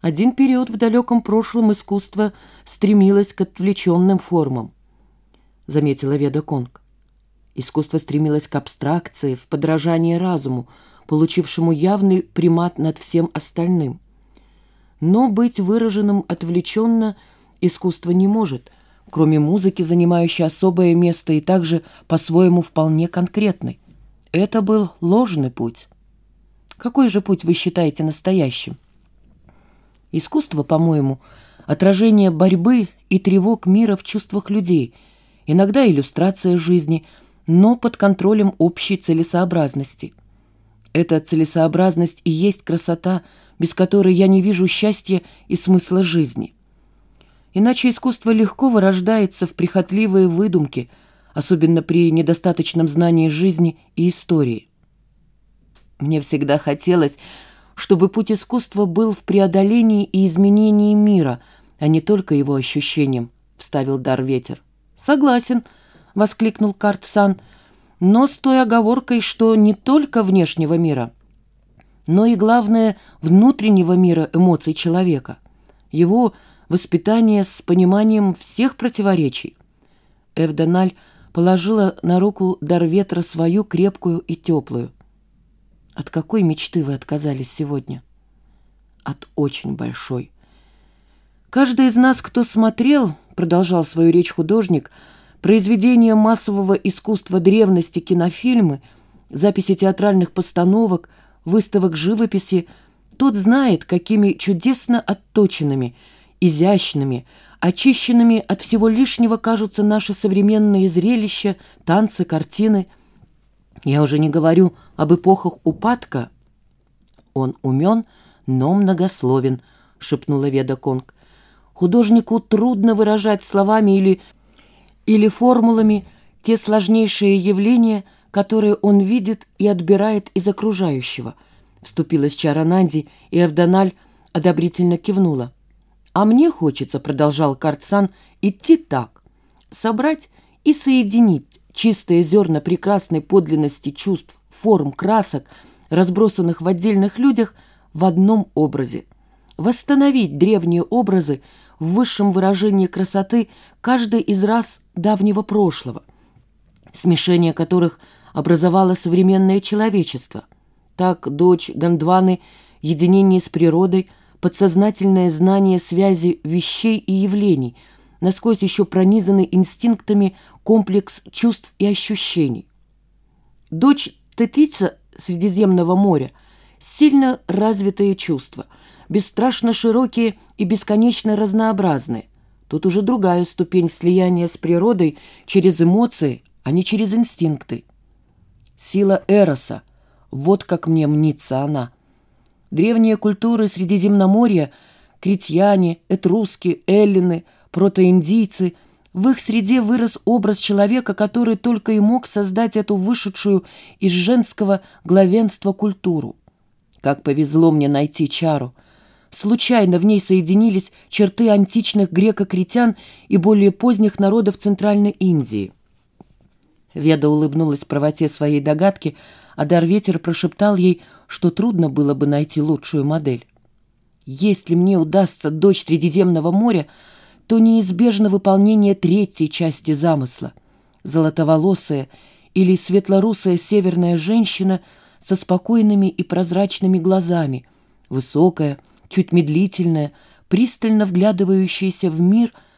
Один период в далеком прошлом искусство стремилось к отвлеченным формам, заметила Веда Конг. Искусство стремилось к абстракции, в подражании разуму, получившему явный примат над всем остальным. Но быть выраженным отвлеченно искусство не может, кроме музыки, занимающей особое место и также по-своему вполне конкретной. Это был ложный путь. Какой же путь вы считаете настоящим? Искусство, по-моему, отражение борьбы и тревог мира в чувствах людей, иногда иллюстрация жизни, но под контролем общей целесообразности. Эта целесообразность и есть красота, без которой я не вижу счастья и смысла жизни. Иначе искусство легко вырождается в прихотливые выдумки, особенно при недостаточном знании жизни и истории. Мне всегда хотелось чтобы путь искусства был в преодолении и изменении мира, а не только его ощущением», — вставил дар ветер. «Согласен», — воскликнул Картсан, «но с той оговоркой, что не только внешнего мира, но и, главное, внутреннего мира эмоций человека, его воспитание с пониманием всех противоречий». Эвдональ положила на руку дар ветра свою крепкую и теплую — от какой мечты вы отказались сегодня? От очень большой. Каждый из нас, кто смотрел, продолжал свою речь художник, произведения массового искусства древности, кинофильмы, записи театральных постановок, выставок живописи, тот знает, какими чудесно отточенными, изящными, очищенными от всего лишнего кажутся наши современные зрелища, танцы, картины – я уже не говорю об эпохах упадка. Он умен, но многословен, шепнула Веда Конг. Художнику трудно выражать словами или, или формулами те сложнейшие явления, которые он видит и отбирает из окружающего. Вступилась Чарананди, и Эрдональ одобрительно кивнула. «А мне хочется», — продолжал Карцан, — «идти так, собрать и соединить чистые зерна прекрасной подлинности чувств, форм, красок, разбросанных в отдельных людях, в одном образе. Восстановить древние образы в высшем выражении красоты каждой из раз давнего прошлого, смешение которых образовало современное человечество. Так дочь Гондваны – единение с природой, подсознательное знание связи вещей и явлений – насквозь еще пронизанный инстинктами комплекс чувств и ощущений. Дочь Тетица Средиземного моря – сильно развитые чувства, бесстрашно широкие и бесконечно разнообразные. Тут уже другая ступень слияния с природой через эмоции, а не через инстинкты. Сила Эроса – вот как мне мнится она. Древние культуры Средиземноморья – критьяне, этруски, эллины – протоиндийцы, в их среде вырос образ человека, который только и мог создать эту вышедшую из женского главенства культуру. Как повезло мне найти чару. Случайно в ней соединились черты античных греко-критян и более поздних народов Центральной Индии. Веда улыбнулась правоте своей догадки, а Дарветер прошептал ей, что трудно было бы найти лучшую модель. «Если мне удастся дочь Средиземного моря, то неизбежно выполнение третьей части замысла. Золотоволосая или светлорусая северная женщина со спокойными и прозрачными глазами, высокая, чуть медлительная, пристально вглядывающаяся в мир